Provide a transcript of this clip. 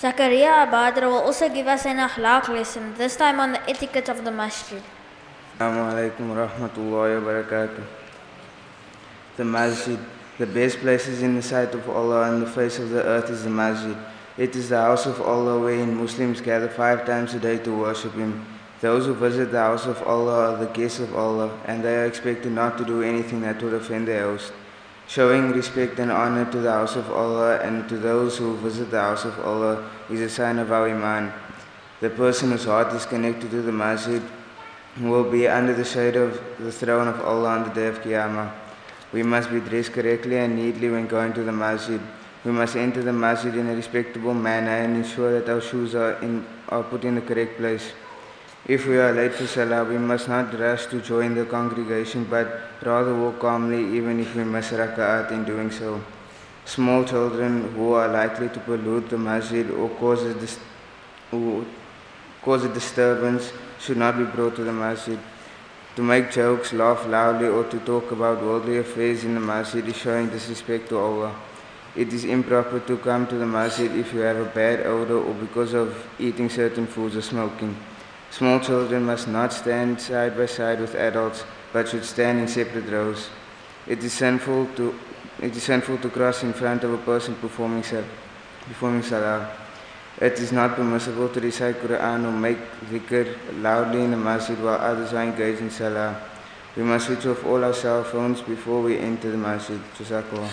Zakaria Abadra will also give us an akhlaq lesson, this time on the etiquette of the masjid. Assalamu alaikum wa rahmatullahi wa barakatuh. The masjid, the best places in the sight of Allah and the face of the earth is the masjid. It is the house of Allah wherein Muslims gather five times a day to worship Him. Those who visit the house of Allah are the guests of Allah, and they are expected not to do anything that would offend their host. Showing respect and honor to the house of Allah and to those who visit the house of Allah is a sign of our Iman. The person whose heart is connected to the masjid will be under the shade of the throne of Allah on the day of Qiyamah. We must be dressed correctly and neatly when going to the masjid. We must enter the masjid in a respectable manner and ensure that our shoes are, in, are put in the correct place. If we are late for Salah, we must not rush to join the congregation, but rather walk calmly even if we miss raka'at in doing so. Small children who are likely to pollute the masjid or cause a, dis- cause a disturbance should not be brought to the masjid. To make jokes, laugh loudly, or to talk about worldly affairs in the masjid is showing disrespect to Allah. It is improper to come to the masjid if you have a bad odor or because of eating certain foods or smoking. Small children must not stand side by side with adults, but should stand in separate rows. It is sinful to it is sinful to cross in front of a person performing performing salah. It is not permissible to recite Quran or make dhikr loudly in the masjid while others are engaged in salah. We must switch off all our cell phones before we enter the masjid. Jazakallah.